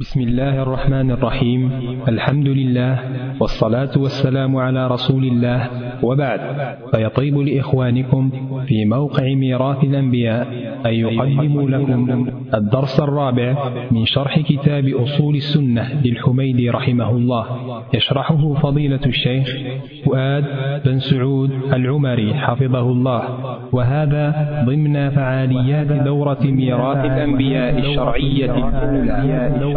بسم الله الرحمن الرحيم. الحمد لله والصلاة والسلام على رسول الله. وبعد فيطيب لإخوانكم في موقع ميراث الأنبياء أن يقدموا لكم الدرس الرابع من شرح كتاب أصول السنة للحميدي رحمه الله. يشرحه فضيلة الشيخ فؤاد بن سعود العمري حفظه الله. وهذا ضمن فعاليات دورة ميراث الأنبياء الشرعية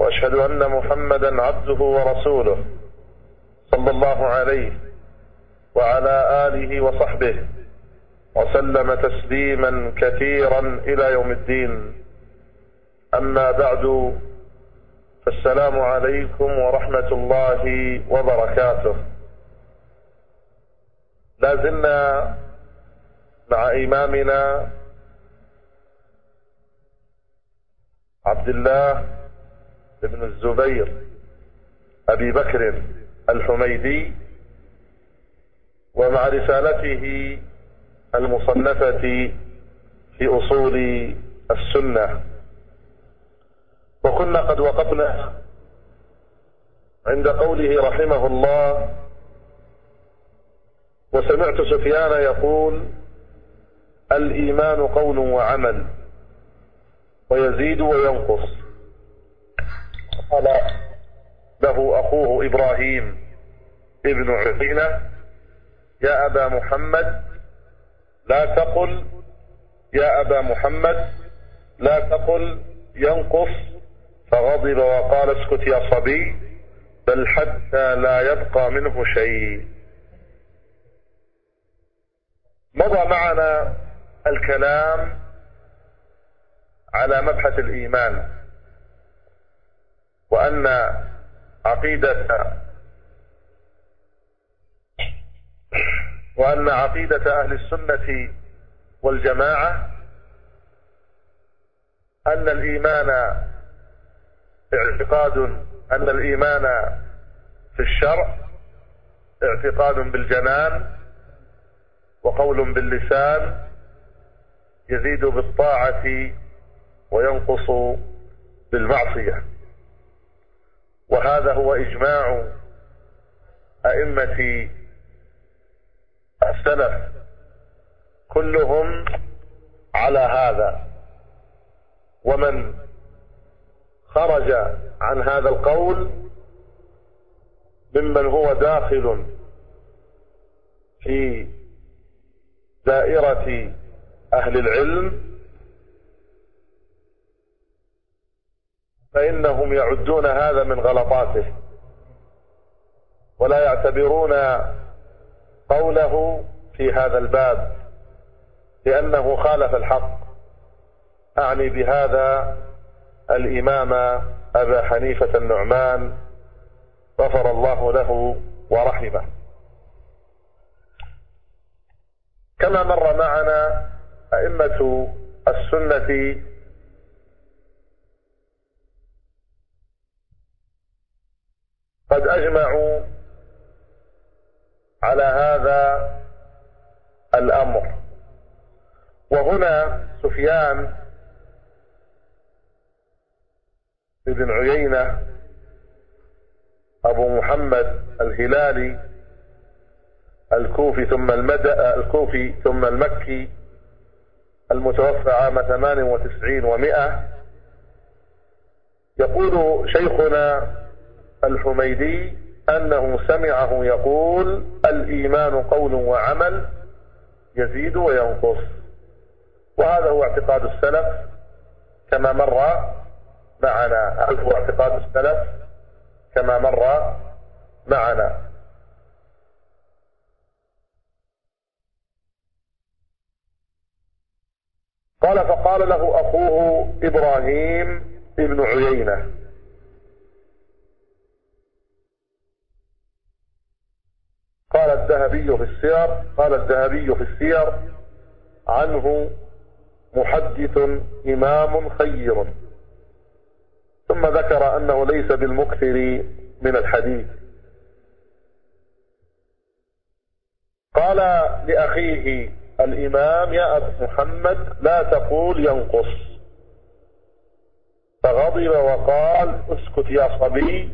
وأشهد أن محمدا عبده ورسوله صلى الله عليه وعلى آله وصحبه وسلم تسليما كثيرا إلى يوم الدين. أما بعد فالسلام عليكم ورحمة الله وبركاته. لا زلنا مع إمامنا عبد الله بن الزبير أبي بكر الحميدي ومع رسالته المصنفة في أصول السنة. وكنا قد وقفنا عند قوله رحمه الله وسمعت سفيان يقول الإيمان قول وعمل ويزيد وينقص. قال له أخوه إبراهيم ابن عقيلة يا أبا محمد لا تقل يا أبا محمد لا تقل ينقص. فغضب وقال اسكت يا صبي بل حتى لا يبقى منه شيء. مضى معنا الكلام على مبحث الإيمان. وأن عقيدة وأن عقيدة أهل السنة والجماعة أن الإيمان اعتقاد أن الإيمان في الشرع اعتقاد بالجنان وقول باللسان يزيد بالطاعة وينقص بالمعصية. وهذا هو إجماع أئمة السلف كلهم على هذا. ومن خرج عن هذا القول ممن هو داخل في دائرة أهل العلم فإنهم يعدون هذا من غلطاته ولا يعتبرون قوله في هذا الباب لأنه خالف الحق. أعني بهذا الإمام أبا حنيفة النعمان غفر الله له ورحمه. كما مر معنا أئمة السنة قد أجمعوا على هذا الأمر. وهنا سفيان بن عيينة أبو محمد الهلالي الكوفي ثم المدى الكوفي ثم المكي المتوفى عام 98 ومئة يقول شيخنا الحميدي أنه سمعه يقول الإيمان قول وعمل يزيد وينقص. وهذا هو اعتقاد السلف كما مر معنا. هل هو اعتقاد السلف كما مر معنا. قال فقال له أخوه إبراهيم ابن عيينة قال الذهبي في السير قال الذهبي في السير عنه محدث إمام خير. ثم ذكر أنه ليس بالمكثر من الحديث. قال لأخيه الإمام يا أبا محمد لا تقول ينقص. فغضب وقال اسكت يا صبي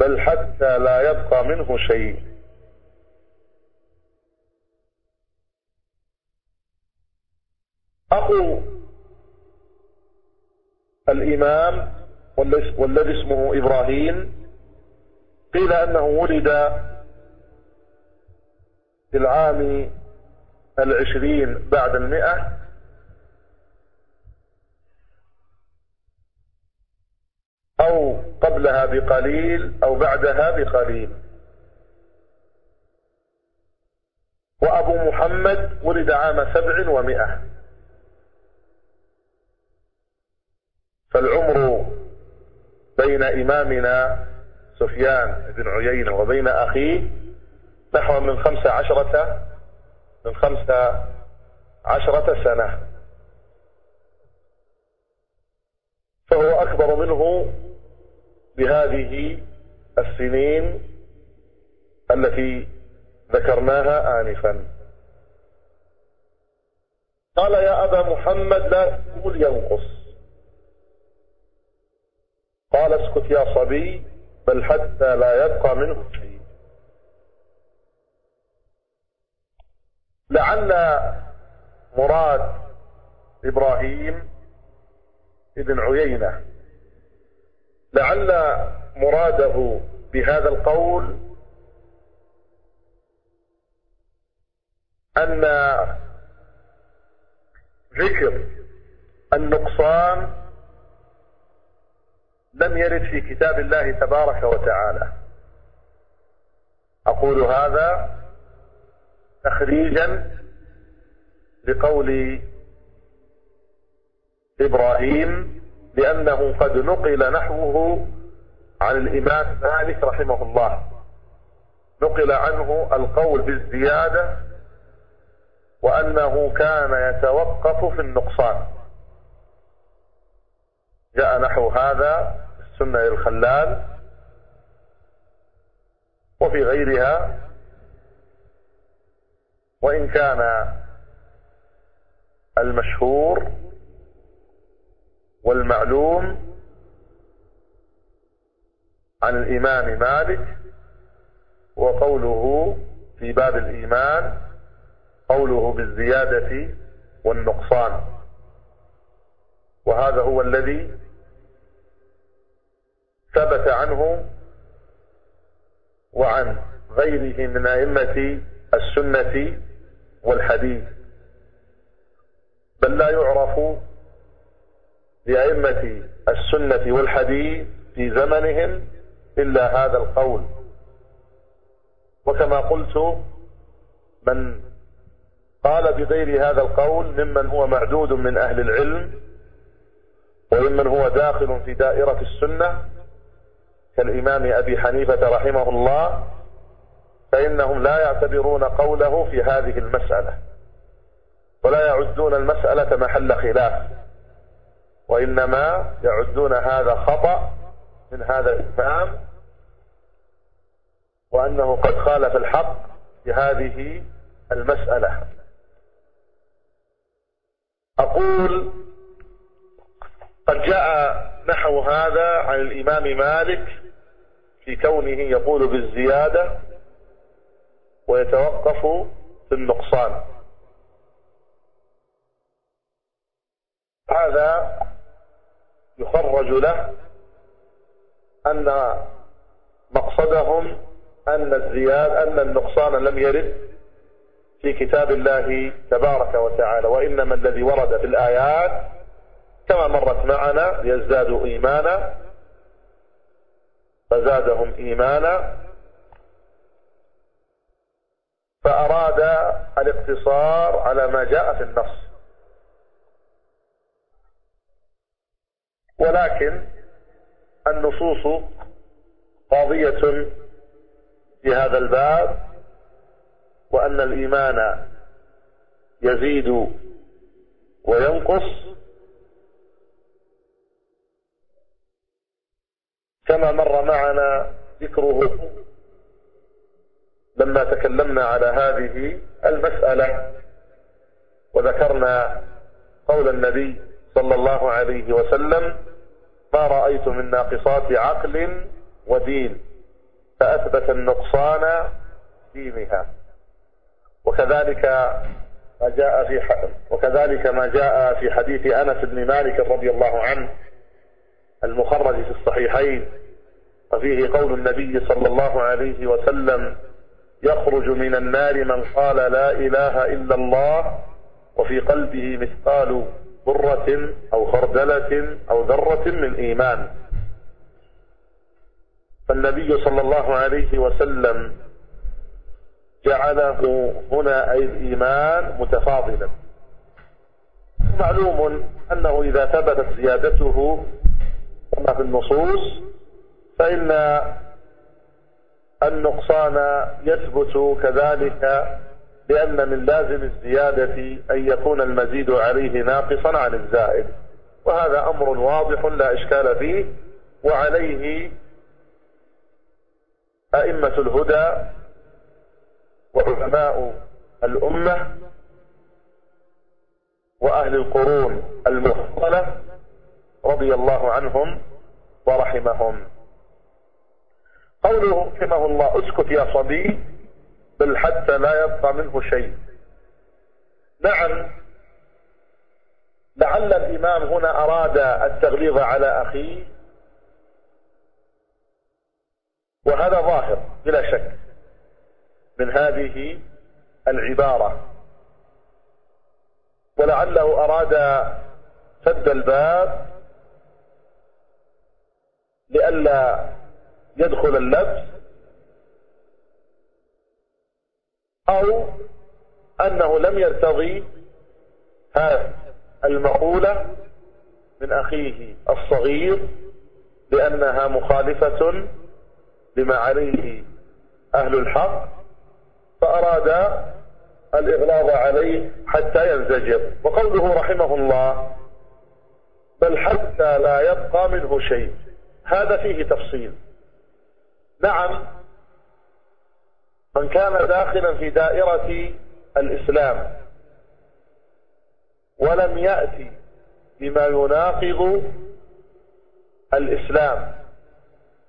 بل حتى لا يبقى منه شيء. أخو الإمام والذي اسمه إبراهيم قيل أنه ولد في العام العشرين بعد المئة. أو قبلها بقليل أو بعدها بقليل. وأبو محمد ولد عام سبع ومئة. فالعمر بين إمامنا سفيان بن عيينة وبين أخيه نحو من خمس عشرة من خمس عشرة سنة. فهو أكبر منه بهذه السنين التي ذكرناها آنفا. قال يا أبا محمد لا تقول ينقص. قال اسكت يا صبي بل حتى لا يبقى منه شيء. لعل مراد إبراهيم ابن عيينة. لعل مراده بهذا القول أن ذكر النقصان لم يرد في كتاب الله تبارك وتعالى. أقول هذا تخريجا لقول إبراهيم لأنه قد نقل نحوه عن الإمام مالك رحمه الله. نقل عنه القول بالزيادة وأنه كان يتوقف في النقصان. جاء نحو هذا السنة للخلال وفي غيرها. وإن كان المشهور والمعلوم عن الإمام مالك وقوله في باب الإيمان قوله بالزيادة والنقصان. وهذا هو الذي ثبت عنه وعن غيره من أئمة السنة والحديث. بل لا يعرف لأئمة السنة والحديث في زمنهم إلا هذا القول. وكما قلت من قال بغير هذا القول ممن هو معدود من أهل العلم وممن هو داخل في دائرة السنة كالإمام أبي حنيفة رحمه الله فإنهم لا يعتبرون قوله في هذه المسألة ولا يعدون المسألة محل خلاف وإنما يعدون هذا خطأ من هذا الإمام وأنه قد خالف الحق في هذه المسألة. أقول قد جاء نحو هذا عن الإمام مالك في كونه يقول بالزيادة ويتوقف في النقصان. هذا يخرج له أن مقصدهم أن الزيادة أن النقصان لم يرد في كتاب الله تبارك وتعالى. وإنما الذي ورد في الآيات كما مرت معنا ليزدادوا إيمانا فزادهم إيمانا فأراد الاقتصار على ما جاء في النص. ولكن النصوص قاضية في هذا الباب وأن الإيمان يزيد وينقص كما مر معنا ذكره لما تكلمنا على هذه المسألة وذكرنا قول النبي صلى الله عليه وسلم ما رأيت من ناقصات عقل ودين فأثبت النقصان دينها. وكذلك ما جاء في وكذلك ما جاء في حديث أنس بن مالك رضي الله عنه المخرج في الصحيحين وفيه قول النبي صلى الله عليه وسلم يخرج من النار من قال لا إله إلا الله وفي قلبه مثقال ذرة أو خردلة أو ذرة من إيمان. فالنبي صلى الله عليه وسلم جعله هنا أي الإيمان متفاضلا. معلوم أنه إذا ثبتت زيادته كما في النصوص فإن النقصان يثبت كذلك لأن من لازم الزيادة أن يكون المزيد عليه ناقصا عن الزائد. وهذا أمر واضح لا إشكال فيه وعليه أئمة الهدى وعلماء الأمة وأهل القرون المفضلة رضي الله عنهم ورحمهم. قوله رحمه الله أسكت يا صبي بل حتى لا يبقى منه شيء. نعم لعل الإمام هنا أراد التغليظ على أخيه. وهذا ظاهر بلا شك من هذه العبارة. ولعله أراد سد الباب لئلا يدخل اللبس أو أنه لم يرتضي هذه المقولة من أخيه الصغير لأنها مخالفة لما عليه أهل الحق فأراد الإغلاظ عليه حتى ينزجر. وقوله رحمه الله بل حتى لا يبقى منه شيء. هذا فيه تفصيل. نعم من كان داخلا في دائرة الإسلام ولم يأتي بما يناقض الإسلام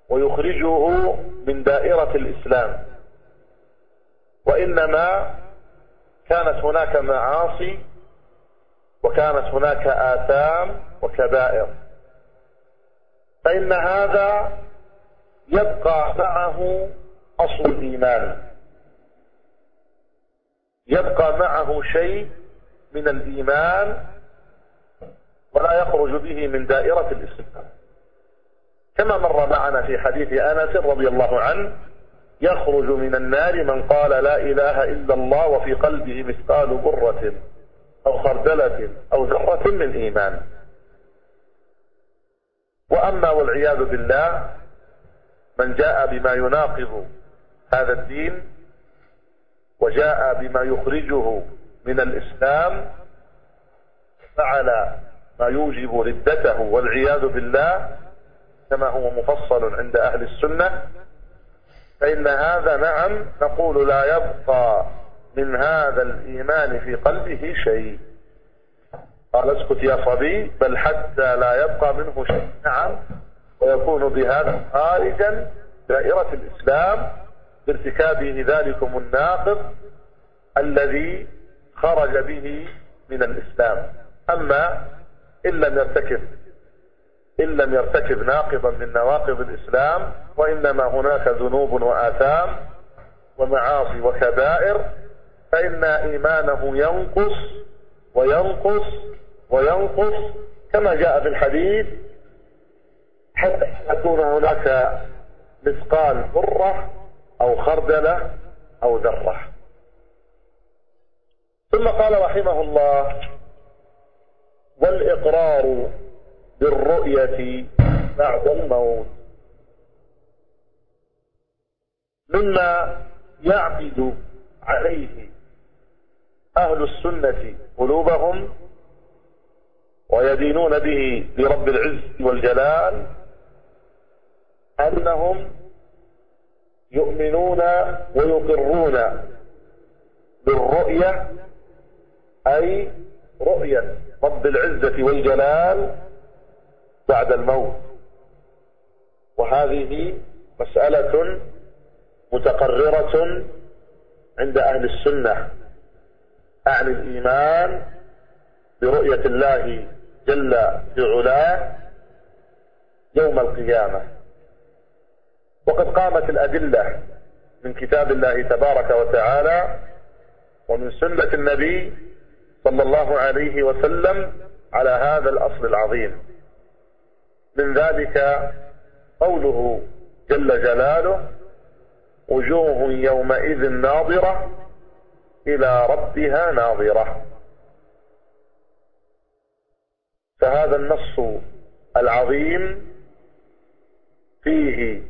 ويخرجه من دائرة الإسلام وإنما كانت هناك معاصي وكانت هناك آثام وكبائر فإن هذا يبقى معه أصل الإيمان. يبقى معه شيء من الإيمان ولا يخرج به من دائرة الإسلام كما مر معنا في حديث أنس رضي الله عنه يخرج من النار من قال لا إله إلا الله وفي قلبه مثقال برة أو خردلة أو ذرة من إيمان. وأما والعياذ بالله من جاء بما يناقض هذا الدين وجاء بما يخرجه من الإسلام فعل ما يوجب ردته والعياذ بالله كما هو مفصل عند أهل السنة فإن هذا نعم نقول لا يبقى من هذا الإيمان في قلبه شيء. قال اسكت يا صبي بل حتى لا يبقى منه شيء. نعم. ويكون بهذا خارجا دائرة الإسلام بارتكابه ذلكم الناقض الذي خرج به من الإسلام. أما إن لم يرتكب إن لم يرتكب ناقضا من نواقض الإسلام وإنما هناك ذنوب وآثام ومعاصي وكبائر فإن إيمانه ينقص وينقص وينقص كما جاء في الحديث حتى يكون هناك مثقال ذرة أو خردلة أو ذرة. ثم قال رحمه الله والإقرار بالرؤية بعد الموت. مما يعقد عليه أهل السنة قلوبهم ويدينون به لرب العز والجلال أنهم يؤمنون ويقرون بالرؤية أي رؤية رب العزة والجلال بعد الموت. وهذه مسألة متقررة عند أهل السنة أعني الإيمان برؤية الله جل في علاه يوم القيامة. وقد قامت الأدلة من كتاب الله تبارك وتعالى ومن سنة النبي صلى الله عليه وسلم على هذا الأصل العظيم. من ذلك قوله جل جلاله وجوه يومئذ ناظرة إلى ربها ناظرة فهذا النص العظيم فيه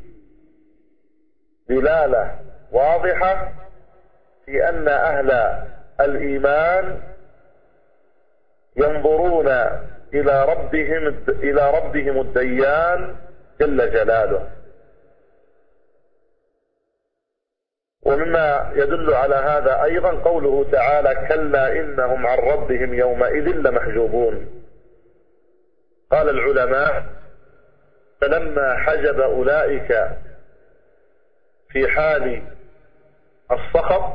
دلالة واضحة في أن أهل الإيمان ينظرون إلى ربهم إلى ربهم الديان جل جلاله. ومما يدل على هذا أيضا قوله تعالى كلا إنهم عن ربهم يومئذ لمحجوبون قال العلماء فلما حجب أولئك في حال السخط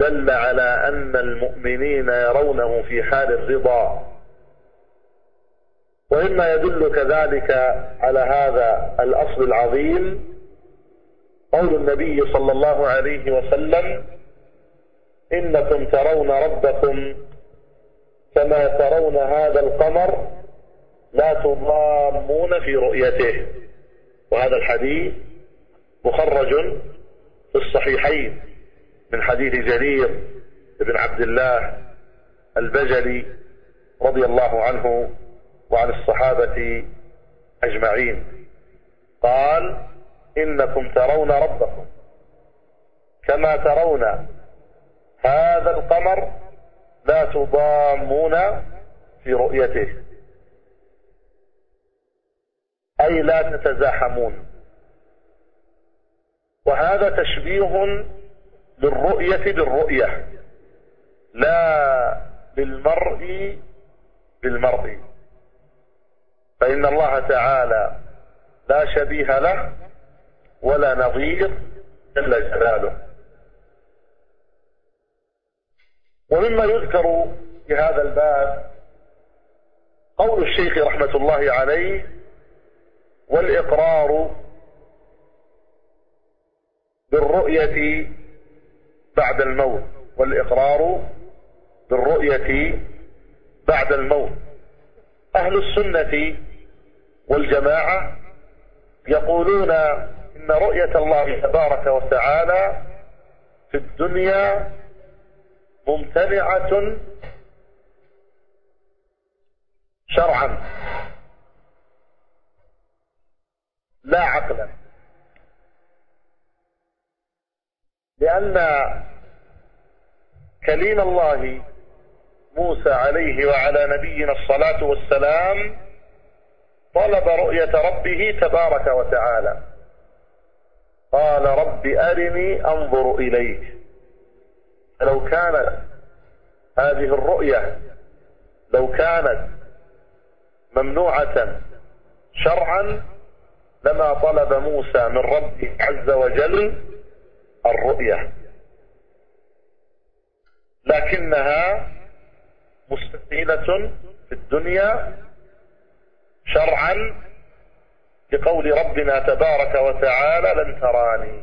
دل على أن المؤمنين يرونه في حال الرضا. ومما يدل كذلك على هذا الأصل العظيم قول النبي صلى الله عليه وسلم إنكم ترون ربكم كما ترون هذا القمر لا تضامون في رؤيته. وهذا الحديث مخرج في الصحيحين من حديث جرير بن عبد الله البجلي رضي الله عنه وعن الصحابة أجمعين. قال إنكم ترون ربكم كما ترون هذا القمر لا تضامون في رؤيته. أي لا تتزاحمون. وهذا تشبيه للرؤية بالرؤية لا بالمرء بالمرء. فإن الله تعالى لا شبيه له ولا نظير جل جلاله. ومما يذكر في هذا الباب قول الشيخ رحمة الله عليه والإقرار بالرؤية بعد الموت والإقرار بالرؤية بعد الموت. أهل السنة والجماعة يقولون إن رؤية الله تبارك وتعالى في الدنيا ممتنعة شرعا. لا عقلا. لأن كليم الله موسى عليه وعلى نبينا الصلاة والسلام طلب رؤية ربه تبارك وتعالى. قال رب أرني أنظر إليك. لو كانت هذه الرؤية لو كانت ممنوعة شرعا لما طلب موسى من ربه عز وجل الرؤية. لكنها مستحيلة في الدنيا شرعا بقول ربنا تبارك وتعالى لن تراني.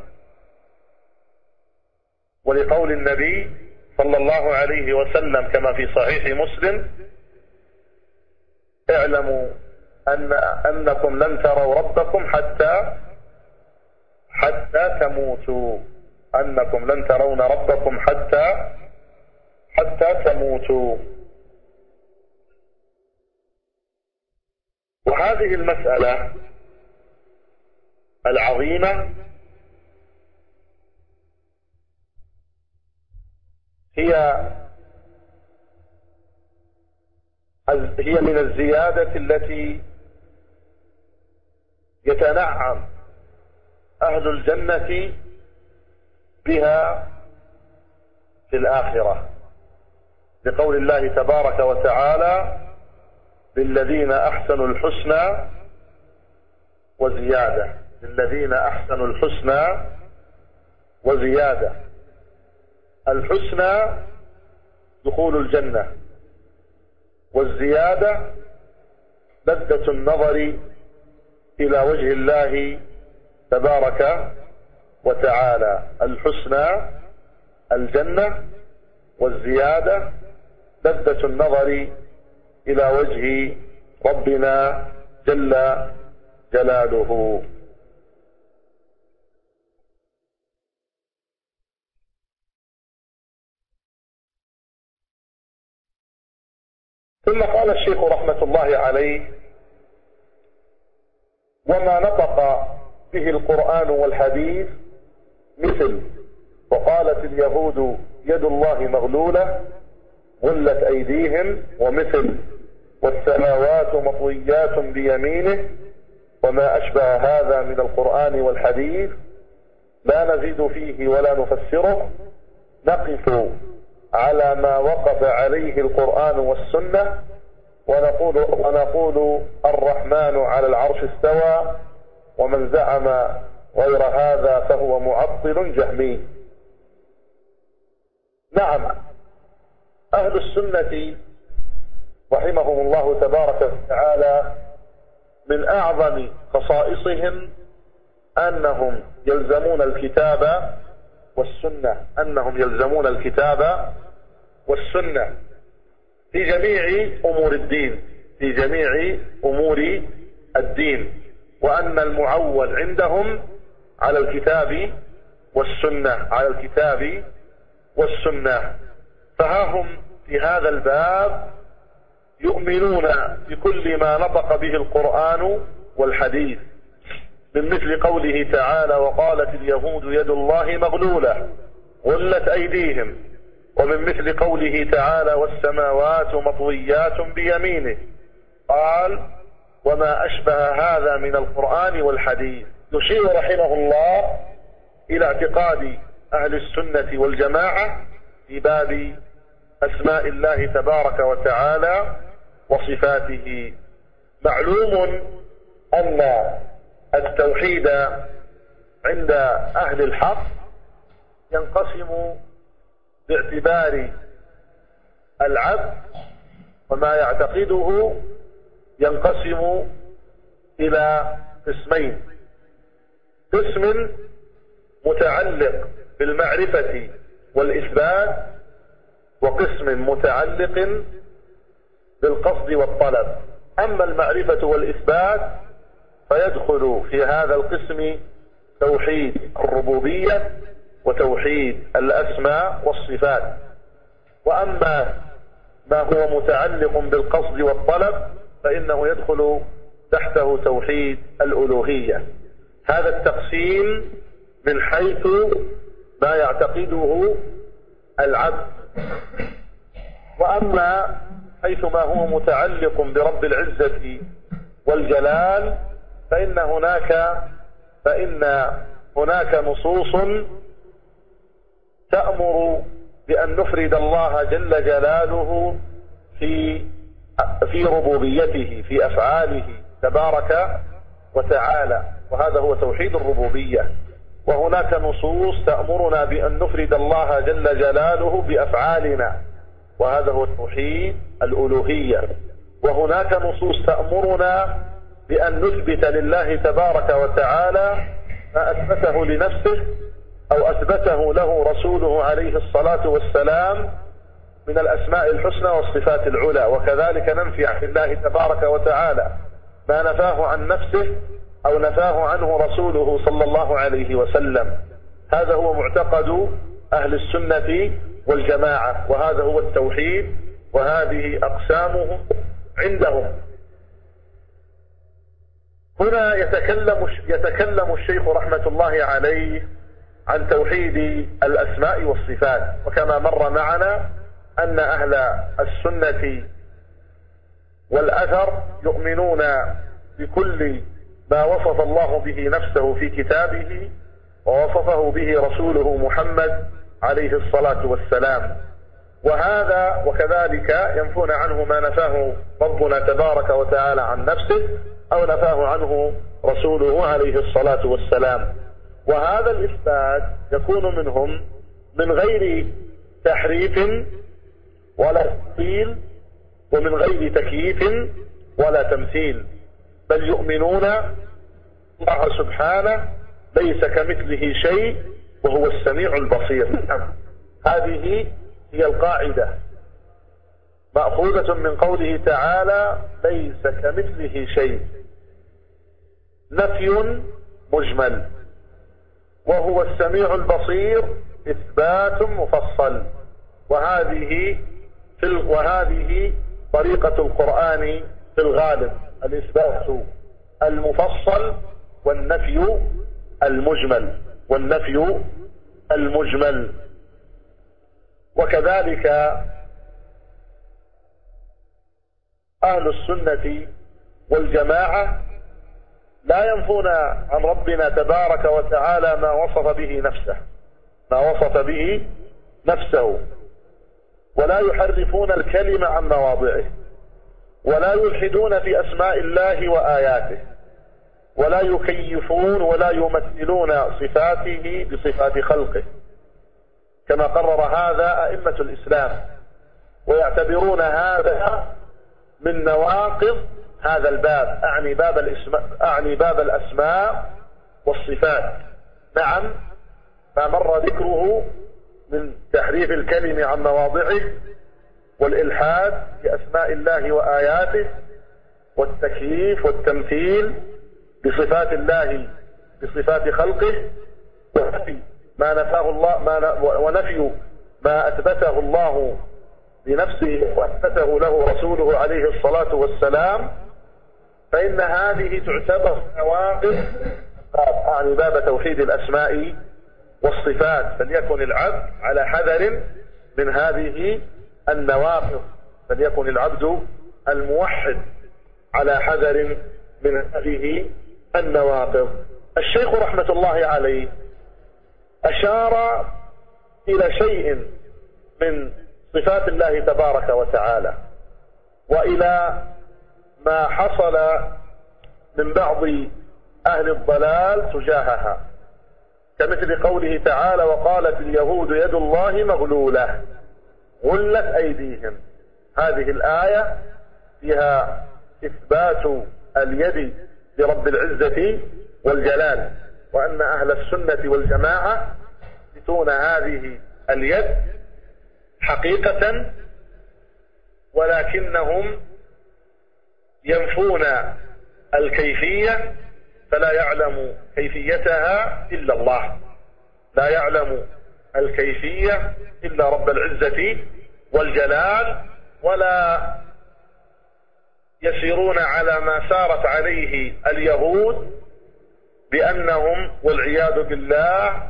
ولقول النبي صلى الله عليه وسلم كما في صحيح مسلم اعلموا أن أنكم لن تروا ربكم حتى حتى تموتوا. أنكم لن ترون ربكم حتى حتى تموتوا. وهذه المسألة العظيمة هي هي من الزيادة التي يتنعم أهل الجنة بها في الآخرة. لقول الله تبارك وتعالى للذين أحسنوا الحسنى وزيادة. للذين أحسنوا الحسنى وزيادة. الحسنى دخول الجنة والزيادة لذة النظر إلى وجه الله تبارك وتعالى الحسنى الجنة والزيادة لذة النظر إلى وجه ربنا جل جلاله. ثم قال الشيخ رحمة الله عليه وما نطق به القرآن والحديث مثل وقالت اليهود يد الله مغلولة غلت أيديهم ومثل والسماوات مطويات بيمينه وما أشبه هذا من القرآن والحديث لا نزيد فيه ولا نفسره نقف على ما وقف عليه القرآن والسنة ونقول, ونقول الرحمن على العرش استوى ومن زعم غير هذا فهو معطل جهمي. نعم أهل السنة رحمهم الله تبارك وتعالى من أعظم خصائصهم أنهم يلزمون الكتاب والسنة أنهم يلزمون الكتاب والسنة في جميع أمور الدين في جميع أمور الدين وأن المعول عندهم على الكتاب والسنة على الكتاب والسنة. فها هم في هذا الباب يؤمنون بكل ما نطق به القرآن والحديث من مثل قوله تعالى وقالت اليهود يد الله مغلولة غلت أيديهم. ومن مثل قوله تعالى والسماوات مطويات بيمينه. قال وما أشبه هذا من القرآن والحديث. يشير رحمه الله إلى اعتقاد أهل السنة والجماعة في باب أسماء الله تبارك وتعالى وصفاته. معلوم أن التوحيد عند أهل الحق ينقسم باعتبار العبد وما يعتقده ينقسم إلى قسمين. قسم متعلق بالمعرفة والإثبات وقسم متعلق بالقصد والطلب. أما المعرفة والإثبات فيدخل في هذا القسم توحيد الربوبية وتوحيد الأسماء والصفات. وأما ما هو متعلق بالقصد والطلب فإنه يدخل تحته توحيد الألوهية. هذا التقسيم من حيث ما يعتقده العبد. وأما حيث ما هو متعلق برب العزة والجلال فإن هناك فإن هناك نصوص تأمر بأن نفرد الله جل جلاله في في ربوبيته في أفعاله تبارك وتعالى. وهذا هو توحيد الربوبية. وهناك نصوص تأمرنا بأن نفرد الله جل جلاله بأفعالنا. وهذا هو توحيد الألوهية. وهناك نصوص تأمرنا بأن نثبت لله تبارك وتعالى ما أثبته لنفسه أو أثبته له رسوله عليه الصلاة والسلام من الأسماء الحسنى والصفات العلى. وكذلك ننفي عن الله تبارك وتعالى ما نفاه عن نفسه أو نفاه عنه رسوله صلى الله عليه وسلم. هذا هو معتقد أهل السنة والجماعة وهذا هو التوحيد وهذه أقسامه عندهم. هنا يتكلم يتكلم الشيخ رحمة الله عليه عن توحيد الأسماء والصفات. وكما مر معنا أن أهل السنة والأثر يؤمنون بكل ما وصف الله به نفسه في كتابه ووصفه به رسوله محمد عليه الصلاة والسلام. وهذا وكذلك ينفون عنه ما نفاه ربنا تبارك وتعالى عن نفسه أو نفاه عنه رسوله عليه الصلاة والسلام. وهذا الإثبات يكون منهم من غير تحريف ولا تفصيل ومن غير تكييف ولا تمثيل. بل يؤمنون الله سبحانه ليس كمثله شيء وهو السميع البصير. هذه هي القاعدة. مأخوذة من قوله تعالى ليس كمثله شيء. نفي مجمل. وهو السميع البصير إثبات مفصل. وهذه وهذه طريقة القرآن في الغالب الإثبات المفصل والنفي المجمل والنفي المجمل. وكذلك أهل السنة والجماعة لا ينفون عن ربنا تبارك وتعالى ما وصف به نفسه ما وصف به نفسه. ولا يحرفون الكلمة عن مواضعه. ولا يلحدون في أسماء الله وآياته ولا يكيفون ولا يمثلون صفاته بصفات خلقه. كما قرر هذا أئمة الإسلام ويعتبرون هذا من نواقض هذا الباب. أعني باب الإسماء أعني باب الأسماء والصفات. نعم ما مر ذكره من تحريف الكلم عن مواضعه والإلحاد في أسماء الله وآياته والتكييف والتمثيل بصفات الله بصفات خلقه ونفي ما نفاه الله ما ونفي ما أثبته الله لنفسه وأثبته له رسوله عليه الصلاة والسلام. فإن هذه تعتبر نواقض يعني باب توحيد الأسماء والصفات فليكن العبد على حذر من هذه النواقض فليكن العبد الموحد على حذر من هذه النواقض الشيخ رحمة الله عليه أشار إلى شيء من صفات الله تبارك وتعالى وإلى ما حصل من بعض أهل الضلال تجاهها. كمثل قوله تعالى وقالت اليهود يد الله مغلولة. غلت أيديهم. هذه الآية فيها إثبات اليد لرب العزة والجلال وأن أهل السنة والجماعة يثبتون هذه اليد حقيقة ولكنهم ينفون الكيفية فلا يعلم كيفيتها إلا الله. لا يعلم الكيفية إلا رب العزة والجلال ولا يسيرون على ما سارت عليه اليهود بأنهم والعياذ بالله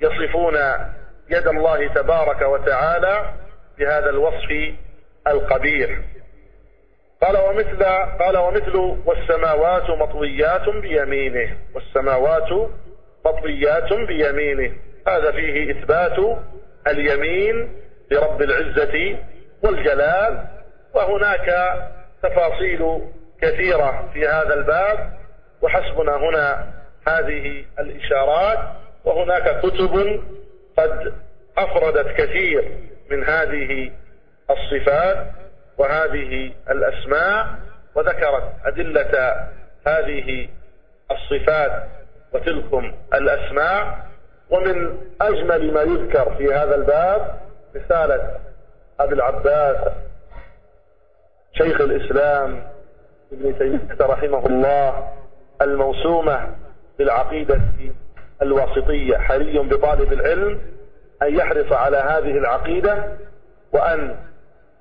يصفون يد الله تبارك وتعالى بهذا الوصف القبيح. قال ومثل قال ومثل والسماوات مطويات بيمينه والسماوات مطويات بيمينه. هذا فيه إثبات اليمين لرب العزة والجلال وهناك تفاصيل كثيرة في هذا الباب وحسبنا هنا هذه الإشارات وهناك كتب قد أفردت كثير من هذه الصفات وهذه الأسماء وذكرت أدلة هذه الصفات وتلكم الأسماء. ومن أجمل ما يذكر في هذا الباب رسالة أبي العباس شيخ الإسلام ابن تيمية رحمه الله الموسومة بالعقيدة الواسطية حري بطالب العلم أن يحرص على هذه العقيدة وأن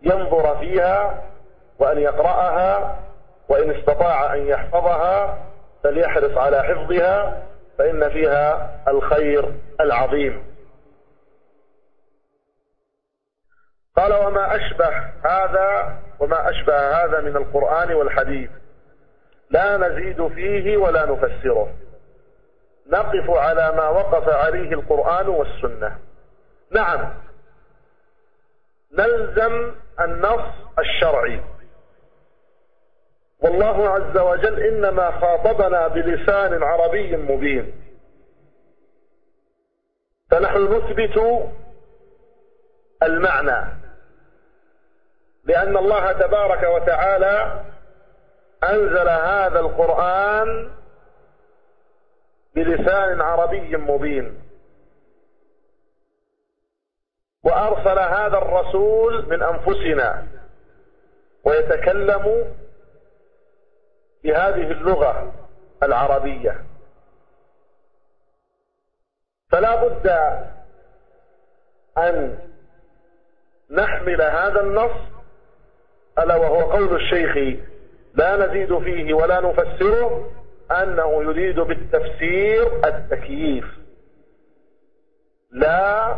ينظر فيها وأن يقرأها وإن استطاع أن يحفظها فليحرص على حفظها فإن فيها الخير العظيم. قال وما أشبه هذا وما أشبه هذا من القرآن والحديث. لا نزيد فيه ولا نفسره. نقف على ما وقف عليه القرآن والسنة. نعم. نلزم النص الشرعي. والله عز وجل إنما خاطبنا بلسان عربي مبين. فنحن نثبت المعنى. لأن الله تبارك وتعالى أنزل هذا القرآن بلسان عربي مبين. وأرسل هذا الرسول من أنفسنا. ويتكلم بهذه اللغة العربية. فلا بد أن نحمل هذا النص ألا وهو قول الشيخ لا نزيد فيه ولا نفسره أنه يريد بالتفسير التكييف لا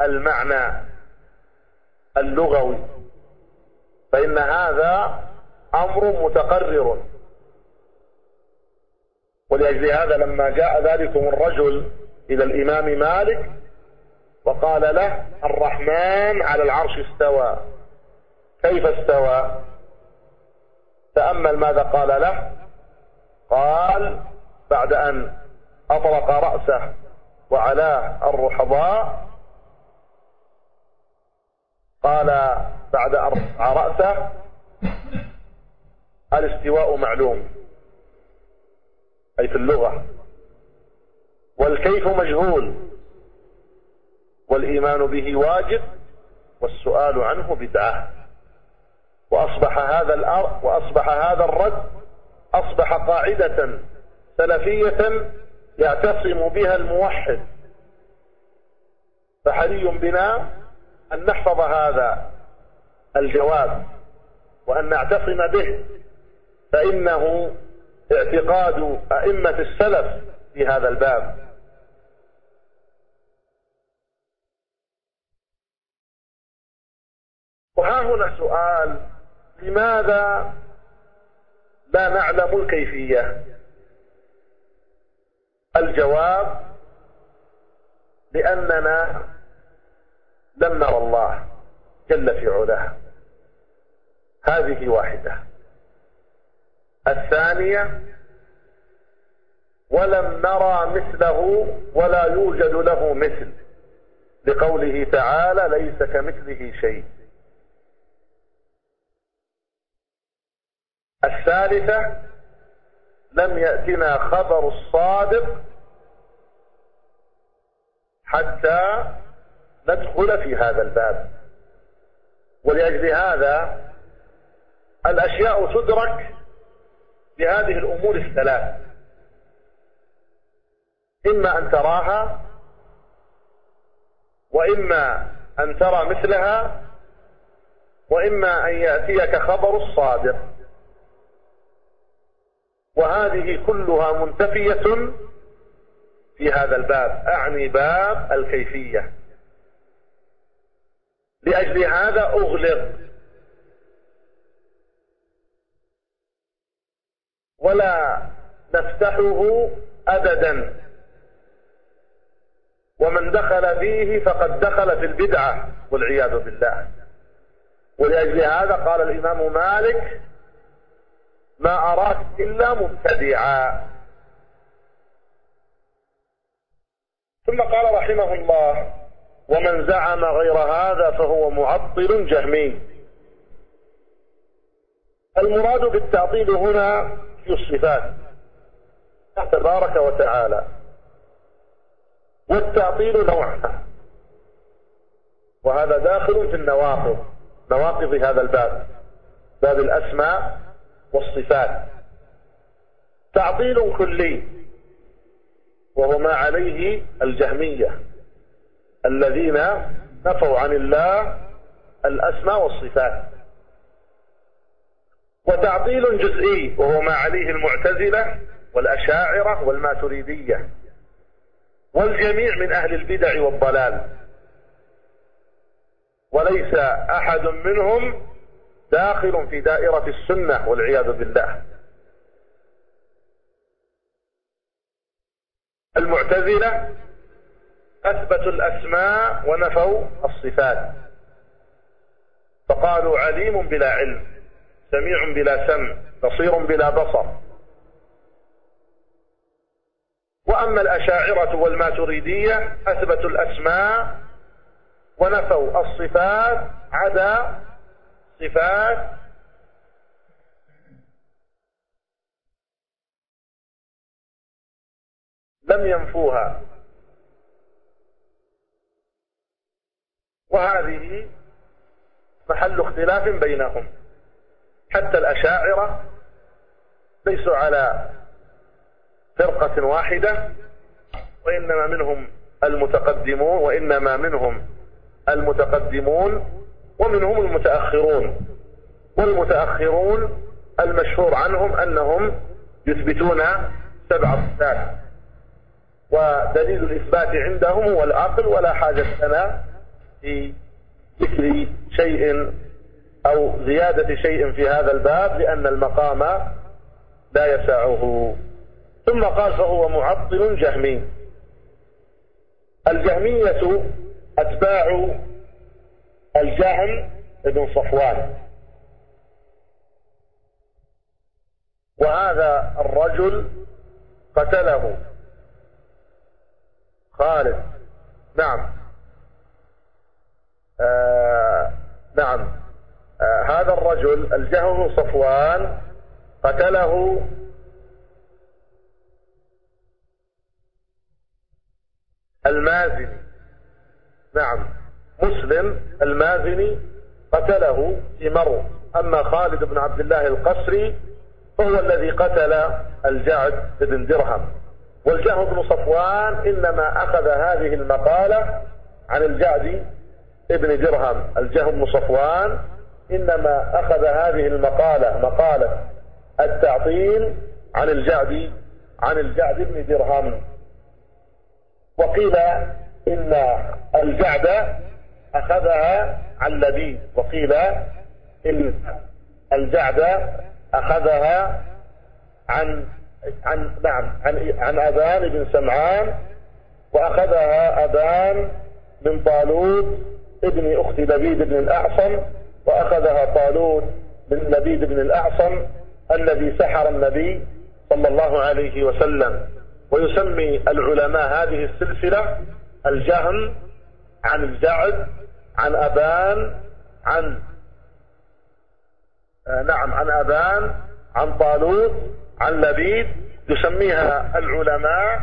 المعنى اللغوي فإن هذا أمر متقرر. ولأجل هذا لما جاء ذلكم الرجل إلى الإمام مالك وقال له الرحمن على العرش استوى. كيف استوى؟ تأمل ماذا قال له؟ قال بعد أن أطلق رأسه وعلاه الرحضاء قال بعد أن رأسه الاستواء معلوم. أي في اللغة. والكيف مجهول. والإيمان به واجب. والسؤال عنه بدعة. وأصبح هذا الأرض وأصبح هذا الرد أصبح قاعدة سلفية يعتصم بها الموحد. فحري بنا أن نحفظ هذا الجواب. وأن نعتصم به. فإنه اعتقاد أئمة السلف في هذا الباب. وها هنا سؤال لماذا لا نعلم الكيفية؟ الجواب لأننا لم نرى الله جل في علاه. هذه واحدة. الثانية ولم نرى مثله ولا يوجد له مثل لقوله تعالى ليس كمثله شيء. الثالثة لم يأتنا خبر الصادق حتى ندخل في هذا الباب. ولأجل هذا الأشياء تدرك بهذه الأمور الثلاث. إما أن تراها وإما أن ترى مثلها وإما أن يأتيك خبر الصادق. وهذه كلها منتفية في هذا الباب. أعني باب الكيفية. لأجل هذا أغلق. ولا نفتحه أبدا. ومن دخل فيه فقد دخل في البدعة والعياذ بالله. ولأجل هذا قال الإمام مالك ما أراك إلا مبتدعا. ثم قال رحمه الله ومن زعم غير هذا فهو معطل جهمي. المراد بالتعطيل هنا في الصفات تبارك وتعالى. والتعطيل نوعان. وهذا داخل في النواقض نواقض هذا الباب. باب الأسماء والصفات. تعطيل كلي وهو ما عليه الجهمية الذين نفوا عن الله الأسماء والصفات. وتعطيل جزئي وهو ما عليه المعتزلة والأشاعرة والماتريدية. والجميع من أهل البدع والضلال. وليس أحد منهم داخل في دائرة السنة والعياذ بالله. المعتزلة أثبتوا الأسماء ونفوا الصفات. فقالوا عليم بلا علم. سميع بلا سمع بصير بلا بصر. وأما الأشاعرة والماتريدية أثبتوا الأسماء ونفوا الصفات عدا صفات لم ينفوها. وهذه محل اختلاف بينهم. حتى الأشاعرة ليسوا على فرقة واحدة وإنما منهم المتقدمون وإنما منهم المتقدمون ومنهم المتأخرون. والمتأخرون المشهور عنهم أنهم يثبتون سبع صفات ودليل الإثبات عندهم هو العقل ولا حاجة لنا في ذكر شيء أو زيادة شيء في هذا الباب لأن المقام لا يسعه. ثم قال فهو معطل جهمي. الجهمية أتباع الجهم بن صفوان. وهذا الرجل قتله. خالد. نعم. آه نعم. هذا الرجل الجهم صفوان قتله المازني. نعم مسلم المازني قتله في مرو. أما خالد بن عبد الله القسري فهو الذي قتل الجعد بن درهم. والجهم بن صفوان إنما أخذ هذه المقالة عن الجعد ابن درهم الجهم بن صفوان إنما أخذ هذه المقالة مقالة التعطيل عن الجعد عن الجعد بن درهم. وقيل إن الجعد أخذها عن لبيد وقيل إن الجعد أخذها عن عن نعم عن عن أبان بن سمعان وأخذها أبان من طالوت ابن أخت لبيد بن الأعصم وأخذها طالوت من لبيد بن الأعصم الذي سحر النبي صلى الله عليه وسلم. ويسمي العلماء هذه السلسلة الجهم عن الجعد عن أبان عن آه نعم عن أبان عن طالوت عن لبيد. يسميها العلماء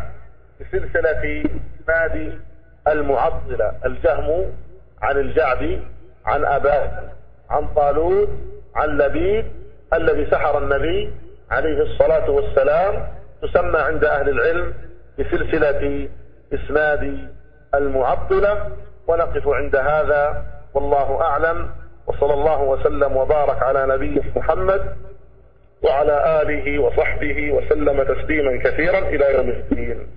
بسلسلة نادي المعطلة الجهم عن الجعد عن أبان. عن طالوت عن لبيد الذي سحر النبي عليه الصلاة والسلام تسمى عند أهل العلم بسلسلة إسناد المعطلة ونقف عند هذا والله أعلم وصلى الله وسلم وبارك على نبيه محمد وعلى آله وصحبه وسلم تسليما كثيرا إلى يوم الدين.